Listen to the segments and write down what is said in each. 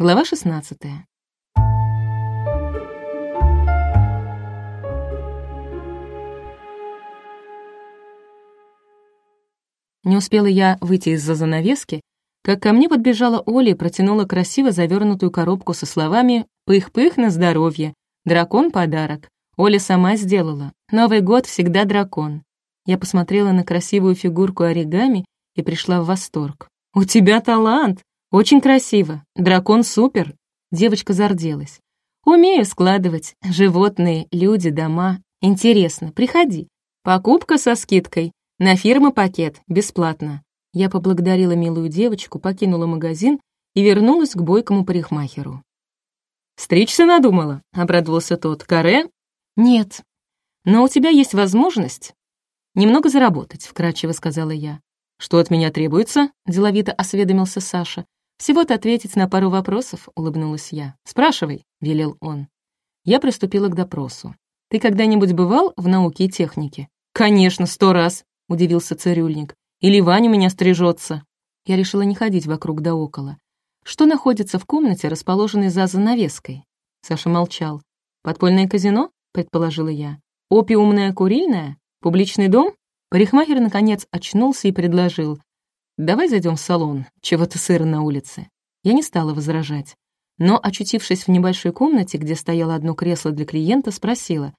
Глава 16. Не успела я выйти из-за занавески, как ко мне подбежала Оля и протянула красиво завернутую коробку со словами «Пых-пых на здоровье! Дракон подарок!» Оля сама сделала. Новый год всегда дракон. Я посмотрела на красивую фигурку оригами и пришла в восторг. «У тебя талант! Очень красиво! Дракон супер!» Девочка зарделась. «Умею складывать. Животные, люди, дома. Интересно, приходи. Покупка со скидкой. На фирма пакет, бесплатно». Я поблагодарила милую девочку, покинула магазин и вернулась к бойкому парикмахеру. «Стричься надумала?» — обрадовался тот. «Каре?» «Нет. Но у тебя есть возможность немного заработать», — вкратчиво сказала я. «Что от меня требуется?» — деловито осведомился Саша. «Всего-то ответить на пару вопросов», — улыбнулась я. «Спрашивай», — велел он. Я приступила к допросу. «Ты когда-нибудь бывал в науке и технике?» «Конечно, сто раз», — удивился цирюльник. «Или Ваня у меня стрижется». Я решила не ходить вокруг да около. Что находится в комнате, расположенной за занавеской? Саша молчал. «Подпольное казино?» — предположила я. «Опиумная курильная? Публичный дом?» Парикмахер, наконец, очнулся и предложил. «Давай зайдем в салон, чего-то сыро на улице». Я не стала возражать. Но, очутившись в небольшой комнате, где стояло одно кресло для клиента, спросила.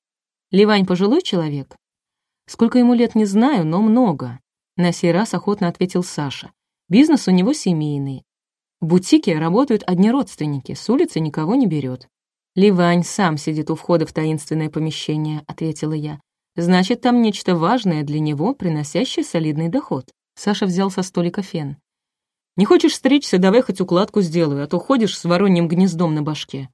«Ливань пожилой человек?» «Сколько ему лет, не знаю, но много». На сей раз охотно ответил Саша. «Бизнес у него семейный. В бутике работают одни родственники, с улицы никого не берет. «Ливань сам сидит у входа в таинственное помещение», — ответила я. «Значит, там нечто важное для него, приносящее солидный доход». Саша взял со столика фен. «Не хочешь стричься, давай хоть укладку сделаю, а то ходишь с вороньим гнездом на башке».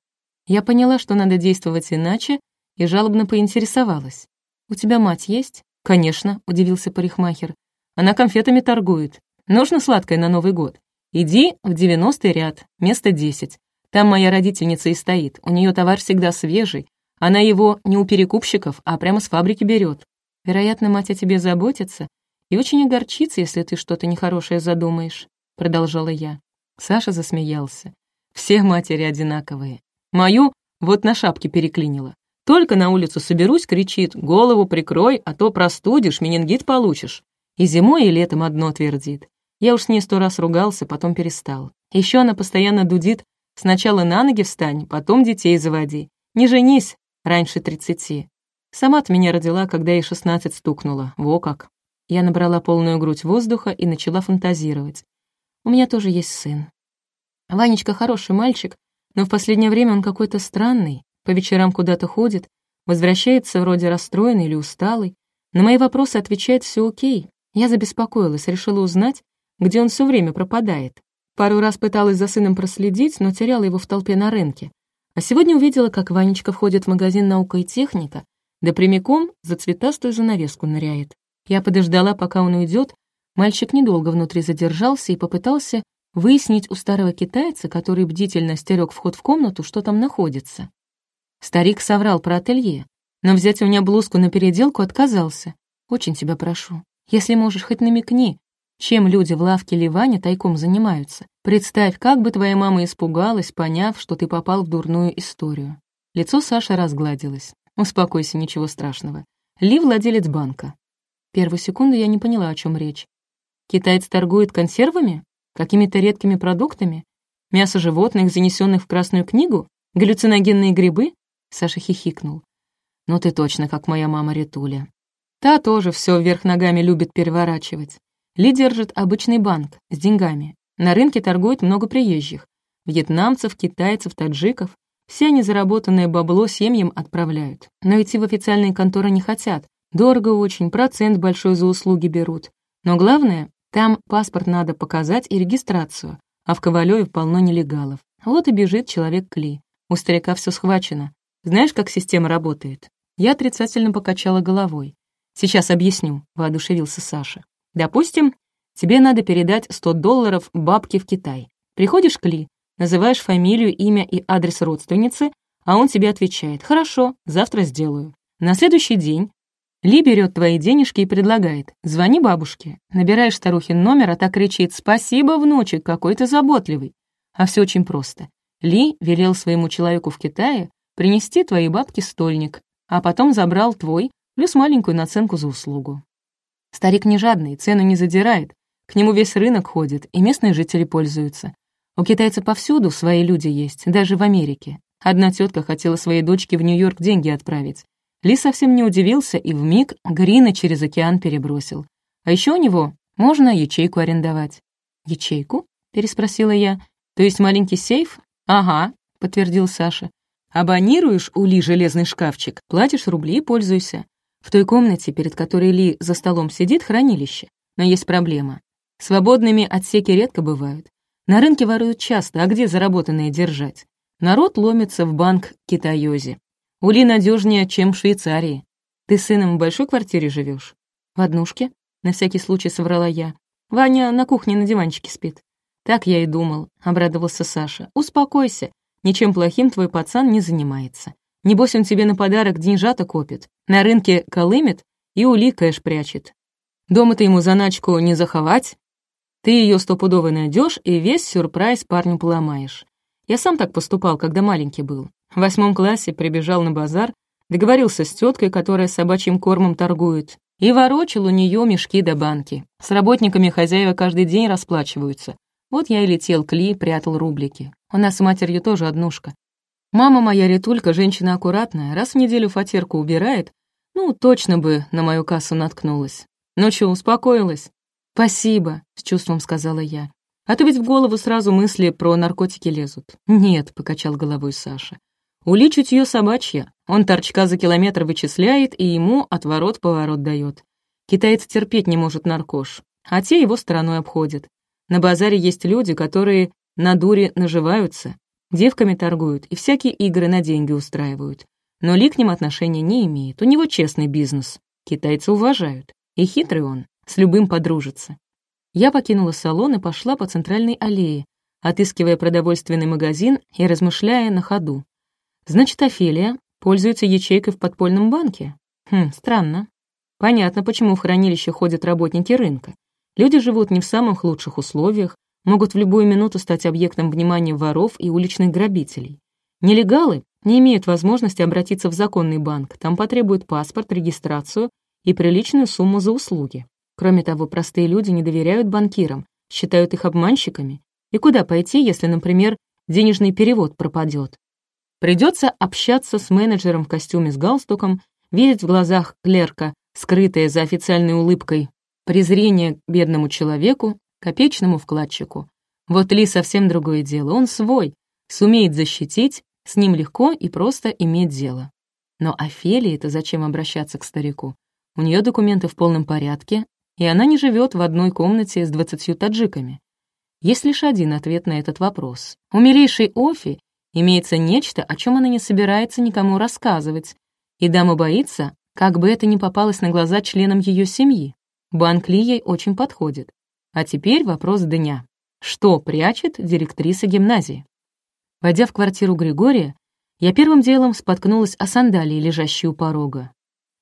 Я поняла, что надо действовать иначе, и жалобно поинтересовалась. «У тебя мать есть?» «Конечно», — удивился парикмахер. «Она конфетами торгует. Нужно сладкое на Новый год. Иди в девяностый ряд, место десять. Там моя родительница и стоит. У нее товар всегда свежий. Она его не у перекупщиков, а прямо с фабрики берет. Вероятно, мать о тебе заботится и очень огорчится, если ты что-то нехорошее задумаешь», — продолжала я. Саша засмеялся. «Все матери одинаковые. Мою вот на шапке переклинила. Только на улицу соберусь, кричит, голову прикрой, а то простудишь, менингит получишь. И зимой, и летом одно твердит. Я уж с ней сто раз ругался, потом перестал. Еще она постоянно дудит Сначала на ноги встань, потом детей заводи. Не женись раньше тридцати. Сама от меня родила, когда ей шестнадцать стукнуло. Во как. Я набрала полную грудь воздуха и начала фантазировать. У меня тоже есть сын. Ванечка хороший мальчик, но в последнее время он какой-то странный. По вечерам куда-то ходит, возвращается вроде расстроенный или усталый. На мои вопросы отвечает все окей. Я забеспокоилась, решила узнать, где он все время пропадает. Пару раз пыталась за сыном проследить, но теряла его в толпе на рынке. А сегодня увидела, как Ванечка входит в магазин «Наука и техника», да прямиком за цветастую занавеску ныряет. Я подождала, пока он уйдет. Мальчик недолго внутри задержался и попытался выяснить у старого китайца, который бдительно стерег вход в комнату, что там находится. Старик соврал про ателье, но взять у меня блузку на переделку отказался. Очень тебя прошу, если можешь, хоть намекни, чем люди в лавке Ливане тайком занимаются. Представь, как бы твоя мама испугалась, поняв, что ты попал в дурную историю. Лицо Саши разгладилось. Успокойся, ничего страшного. Ли — владелец банка. Первую секунду я не поняла, о чем речь. Китаец торгует консервами? Какими-то редкими продуктами? Мясо животных, занесенных в Красную книгу? Галлюциногенные грибы? Саша хихикнул. Ну ты точно как моя мама Ритуля. Та тоже все вверх ногами любит переворачивать. Ли держит обычный банк с деньгами. На рынке торгует много приезжих. Вьетнамцев, китайцев, таджиков. Все они заработанное бабло семьям отправляют. Но идти в официальные конторы не хотят. Дорого очень, процент большой за услуги берут. Но главное, там паспорт надо показать и регистрацию, а в Ковалеве полно нелегалов. Вот и бежит человек к Ли. У старика все схвачено. Знаешь, как система работает? Я отрицательно покачала головой. «Сейчас объясню», — воодушевился Саша. Допустим, тебе надо передать 100 долларов бабке в Китай. Приходишь к Ли, называешь фамилию, имя и адрес родственницы, а он тебе отвечает «Хорошо, завтра сделаю». На следующий день Ли берет твои денежки и предлагает «Звони бабушке». Набираешь старухин номер, а та кричит «Спасибо, внучек, какой ты заботливый». А все очень просто. Ли велел своему человеку в Китае принести твоей бабке стольник, а потом забрал твой, плюс маленькую наценку за услугу. Старик не жадный, цену не задирает, к нему весь рынок ходит, и местные жители пользуются. У китайцев повсюду свои люди есть, даже в Америке. Одна тетка хотела своей дочке в Нью-Йорк деньги отправить. Ли совсем не удивился и вмиг Грина через океан перебросил. А еще у него можно ячейку арендовать. «Ячейку?» — переспросила я. «То есть маленький сейф?» «Ага», — подтвердил Саша. «Абонируешь у Ли железный шкафчик, платишь рубли и пользуйся. В той комнате, перед которой Ли за столом сидит, хранилище. Но есть проблема. Свободными отсеки редко бывают. На рынке воруют часто, а где заработанное держать? Народ ломится в банк Китайози. Ули надежнее, чем в Швейцарии. Ты с сыном в большой квартире живешь? В однушке? На всякий случай соврала я. Ваня на кухне на диванчике спит. Так я и думал, обрадовался Саша. Успокойся, ничем плохим твой пацан не занимается. Небось он тебе на подарок деньжата копит, на рынке колымет и ули кэш прячет. Дома-то ему заначку не заховать, ты ее стопудово найдешь и весь сюрприз парню поломаешь. Я сам так поступал, когда маленький был. В восьмом классе прибежал на базар, договорился с теткой, которая собачьим кормом торгует, и ворочил у нее мешки до банки. С работниками хозяева каждый день расплачиваются. Вот я и летел к Ли, прятал рублики. У нас с матерью тоже однушка. Мама моя Ритулька, женщина аккуратная, раз в неделю фатерку убирает, ну, точно бы на мою кассу наткнулась. Ну чё, успокоилась? «Спасибо», — с чувством сказала я. «А то ведь в голову сразу мысли про наркотики лезут». «Нет», — покачал головой Саша. «Ули чутье собачье. Он торчка за километр вычисляет и ему отворот-поворот дает. Китаец терпеть не может наркош, а те его стороной обходят. На базаре есть люди, которые на дуре наживаются, девками торгуют и всякие игры на деньги устраивают. Но Ли к ним отношения не имеет, у него честный бизнес. Китайцы уважают. И хитрый он с любым подружиться. Я покинула салон и пошла по центральной аллее, отыскивая продовольственный магазин и размышляя на ходу. Значит, Офелия пользуется ячейкой в подпольном банке? Хм, странно. Понятно, почему в хранилище ходят работники рынка. Люди живут не в самых лучших условиях, могут в любую минуту стать объектом внимания воров и уличных грабителей. Нелегалы не имеют возможности обратиться в законный банк, там потребуют паспорт, регистрацию и приличную сумму за услуги. Кроме того, простые люди не доверяют банкирам, считают их обманщиками. И куда пойти, если, например, денежный перевод пропадет? Придется общаться с менеджером в костюме с галстуком, видеть в глазах клерка, скрытое за официальной улыбкой, презрение к бедному человеку, копеечному вкладчику. Вот Ли совсем другое дело, он свой, сумеет защитить, с ним легко и просто иметь дело. Но Офелии-то зачем обращаться к старику? У нее документы в полном порядке, и она не живет в одной комнате с двадцатью таджиками. Есть лишь один ответ на этот вопрос. У милейшей Офи имеется нечто, о чем она не собирается никому рассказывать, и дама боится, как бы это ни попалось на глаза членам ее семьи. Банк Ли ей очень подходит. А теперь вопрос дня. Что прячет директриса гимназии? Войдя в квартиру Григория, я первым делом споткнулась о сандалии, лежащей у порога.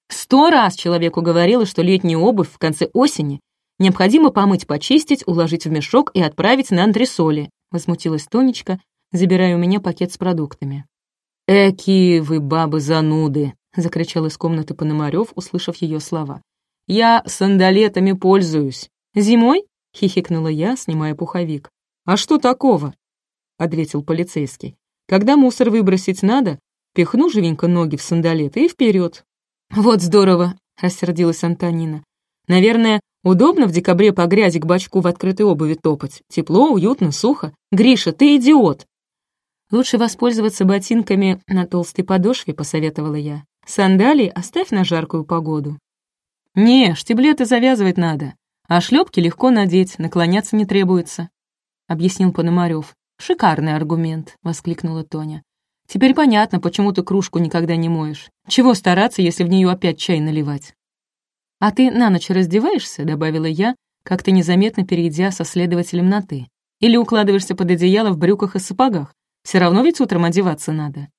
Сто раз человеку говорила, что летнюю обувь в конце осени необходимо помыть, почистить, уложить в мешок и отправить на антресоли, возмутилась Тонечка, забирая у меня пакет с продуктами. «Эки вы, бабы-зануды!» — закричал из комнаты Пономарёв, услышав ее слова. «Я сандалетами пользуюсь. Зимой?» — хихикнула я, снимая пуховик. «А что такого?» — ответил полицейский. «Когда мусор выбросить надо, пихну живенько ноги в сандалеты и вперед. «Вот здорово», — рассердилась Антонина. «Наверное, удобно в декабре по грязи к бачку в открытой обуви топать. Тепло, уютно, сухо. Гриша, ты идиот!» «Лучше воспользоваться ботинками на толстой подошве», — посоветовала я. «Сандалии оставь на жаркую погоду». «Не, штиблеты завязывать надо, а шлепки легко надеть, наклоняться не требуется», — объяснил Пономарев. «Шикарный аргумент», — воскликнула Тоня. Теперь понятно, почему ты кружку никогда не моешь. Чего стараться, если в нее опять чай наливать? «А ты на ночь раздеваешься?» — добавила я, как-то незаметно перейдя со следователем на «ты». «Или укладываешься под одеяло в брюках и сапогах? Все равно ведь утром одеваться надо».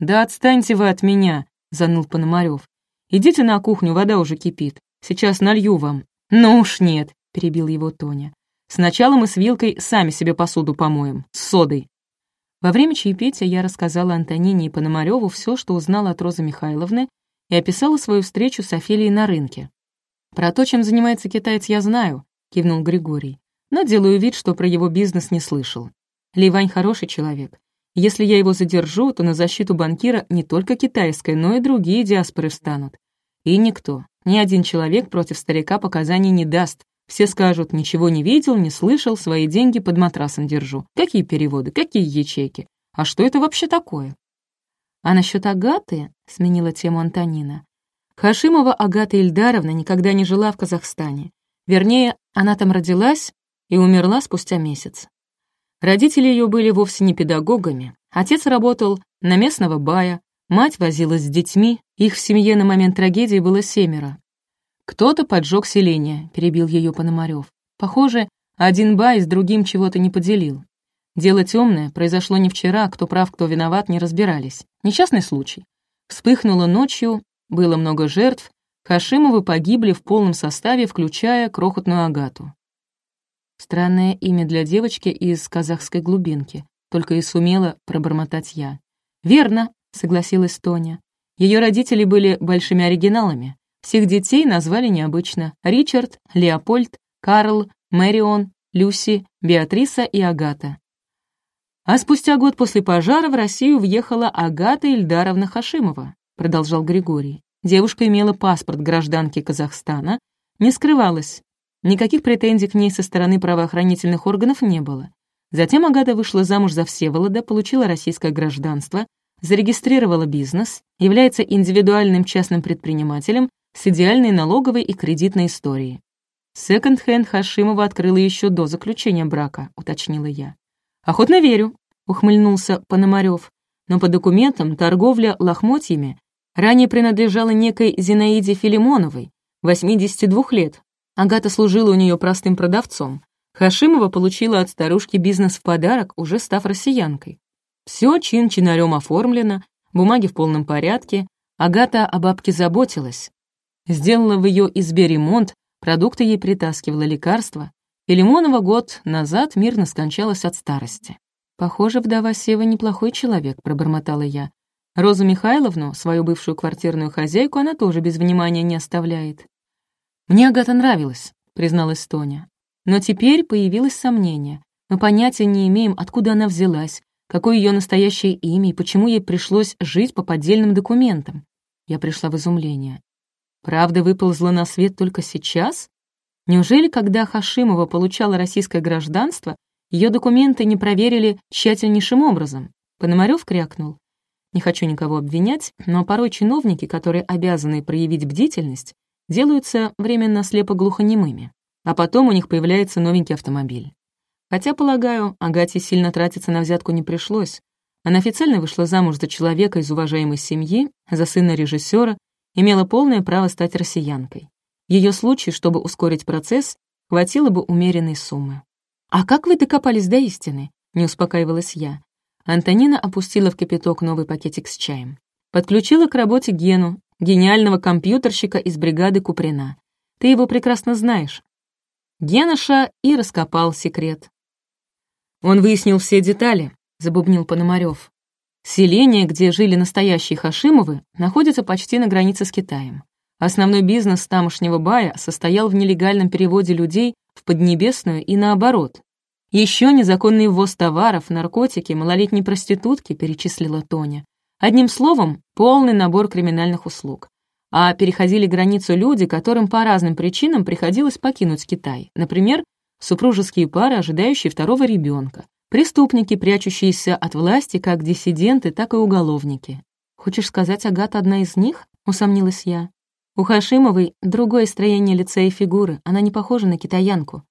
«Да отстаньте вы от меня», — заныл Пономарев. «Идите на кухню, вода уже кипит. Сейчас налью вам». «Ну уж нет», — перебил его Тоня. «Сначала мы с Вилкой сами себе посуду помоем, с содой. Во время чаепития я рассказала Антонине и Пономарёву все, что узнала от Розы Михайловны, и описала свою встречу с Офелией на рынке. «Про то, чем занимается китаец, я знаю», — кивнул Григорий, «но делаю вид, что про его бизнес не слышал. Ливань хороший человек. Если я его задержу, то на защиту банкира не только китайская, но и другие диаспоры встанут. И никто, ни один человек против старика показаний не даст, все скажут, ничего не видел, не слышал, свои деньги под матрасом держу. Какие переводы, какие ячейки? А что это вообще такое? А насчет Агаты, сменила тему Антонина. Хашимова Агата Ильдаровна никогда не жила в Казахстане. Вернее, она там родилась и умерла спустя месяц. Родители ее были вовсе не педагогами. Отец работал на местного бая, мать возилась с детьми, их в семье на момент трагедии было семеро. «Кто-то поджег селение», — перебил ее Пономарев. «Похоже, один бай с другим чего-то не поделил. Дело темное, произошло не вчера, кто прав, кто виноват, не разбирались. Несчастный случай. Вспыхнуло ночью, было много жертв, Хашимовы погибли в полном составе, включая крохотную Агату. Странное имя для девочки из казахской глубинки, только и сумела пробормотать я. «Верно», — согласилась Тоня. Ее родители были большими оригиналами. Всех детей назвали необычно. Ричард, Леопольд, Карл, Мэрион, Люси, Беатриса и Агата. А спустя год после пожара в Россию въехала Агата Ильдаровна Хашимова, продолжал Григорий. Девушка имела паспорт гражданки Казахстана, не скрывалась. Никаких претензий к ней со стороны правоохранительных органов не было. Затем Агата вышла замуж за Всеволода, получила российское гражданство, зарегистрировала бизнес, является индивидуальным частным предпринимателем с идеальной налоговой и кредитной историей. «Секонд-хенд Хашимова открыла еще до заключения брака», — уточнила я. «Охотно верю», — ухмыльнулся Пономарев. «Но по документам торговля лохмотьями ранее принадлежала некой Зинаиде Филимоновой, 82 лет. Агата служила у нее простым продавцом. Хашимова получила от старушки бизнес в подарок, уже став россиянкой. Все чин-чинарем оформлено, бумаги в полном порядке. Агата о бабке заботилась, Сделала в ее избе ремонт, продукты ей притаскивала лекарства. И Лимонова год назад мирно скончалась от старости. «Похоже, вдова Сева неплохой человек», — пробормотала я. Розу Михайловну, свою бывшую квартирную хозяйку, она тоже без внимания не оставляет. «Мне Агата нравилась», — призналась Тоня. «Но теперь появилось сомнение. Мы понятия не имеем, откуда она взялась, какое ее настоящее имя и почему ей пришлось жить по поддельным документам. Я пришла в изумление. Правда выползла на свет только сейчас? Неужели, когда Хашимова получала российское гражданство, ее документы не проверили тщательнейшим образом? Пономарев крякнул. Не хочу никого обвинять, но порой чиновники, которые обязаны проявить бдительность, делаются временно слепо-глухонемыми, а потом у них появляется новенький автомобиль. Хотя, полагаю, Агате сильно тратиться на взятку не пришлось. Она официально вышла замуж за человека из уважаемой семьи, за сына режиссера имела полное право стать россиянкой. Ее случае, чтобы ускорить процесс, хватило бы умеренной суммы. «А как вы докопались до истины?» — не успокаивалась я. Антонина опустила в кипяток новый пакетик с чаем. Подключила к работе Гену, гениального компьютерщика из бригады Куприна. Ты его прекрасно знаешь. Геноша и раскопал секрет. Он выяснил все детали, забубнил Пономарев. Селение, где жили настоящие Хашимовы, находится почти на границе с Китаем. Основной бизнес тамошнего бая состоял в нелегальном переводе людей в Поднебесную и наоборот. Еще незаконный ввоз товаров, наркотики, малолетние проститутки, перечислила Тоня. Одним словом, полный набор криминальных услуг. А переходили границу люди, которым по разным причинам приходилось покинуть Китай. Например, супружеские пары, ожидающие второго ребенка, Преступники, прячущиеся от власти, как диссиденты, так и уголовники. «Хочешь сказать, Агата одна из них?» — усомнилась я. У Хашимовой другое строение лица и фигуры, она не похожа на китаянку.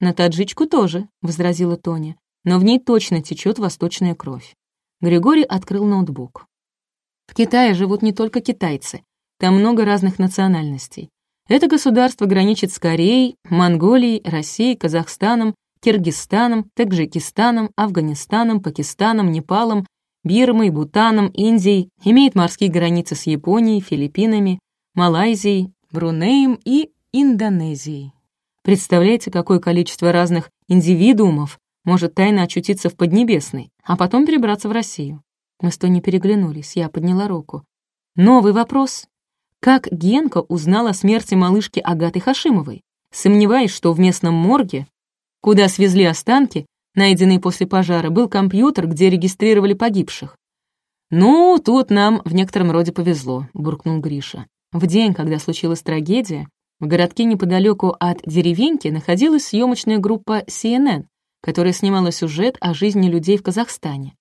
«На таджичку тоже», — возразила Тоня, «но в ней точно течет восточная кровь». Григорий открыл ноутбук. В Китае живут не только китайцы, там много разных национальностей. Это государство граничит с Кореей, Монголией, Россией, Казахстаном Киргизстаном, Таджикистаном, Афганистаном, Пакистаном, Непалом, Бирмой, Бутаном, Индией, имеет морские границы с Японией, Филиппинами, Малайзией, Брунеем и Индонезией. Представляете, какое количество разных индивидуумов Может тайно очутиться в Поднебесной, а потом перебраться в Россию. Мы с Тони переглянулись, я подняла руку. Новый вопрос. Как Генка узнал о смерти малышки Агаты Хашимовой? Сомневаюсь, что в местном морге, куда свезли останки, найденные после пожара, был компьютер, где регистрировали погибших. «Ну, тут нам в некотором роде повезло», — буркнул Гриша. В день, когда случилась трагедия, в городке неподалеку от деревеньки находилась съемочная группа CNN, которая снимала сюжет о жизни людей в Казахстане.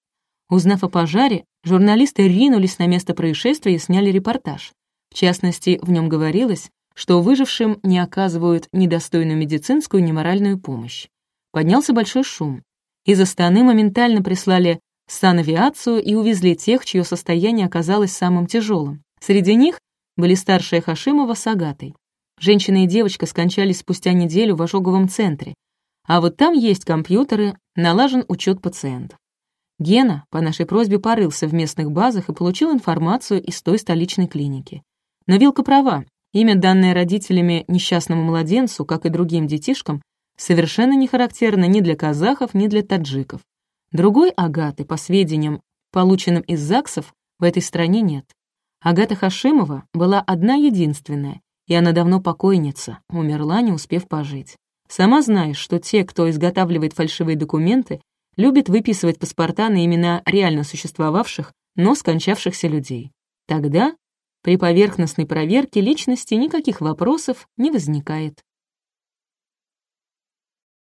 Узнав о пожаре, журналисты ринулись на место происшествия и сняли репортаж. В частности, в нем говорилось, что выжившим не оказывают ни достойную медицинскую, ни моральную помощь. Поднялся большой шум. Из Астаны моментально прислали санавиацию и увезли тех, чье состояние оказалось самым тяжелым. Среди них были старшая Хашимова с Агатой. Женщина и девочка скончались спустя неделю в ожоговом центре. А вот там есть компьютеры, налажен учет пациентов. Гена по нашей просьбе порылся в местных базах и получил информацию из той столичной клиники. Но Вилка права, имя, данное родителями несчастному младенцу, как и другим детишкам, совершенно не характерно ни для казахов, ни для таджиков. Другой Агаты, по сведениям, полученным из ЗАГСов, в этой стране нет. Агата Хашимова была одна единственная, и она давно покойница, умерла, не успев пожить. Сама знаешь, что те, кто изготавливает фальшивые документы, любят выписывать паспорта на имена реально существовавших, но скончавшихся людей. Тогда при поверхностной проверке личности никаких вопросов не возникает.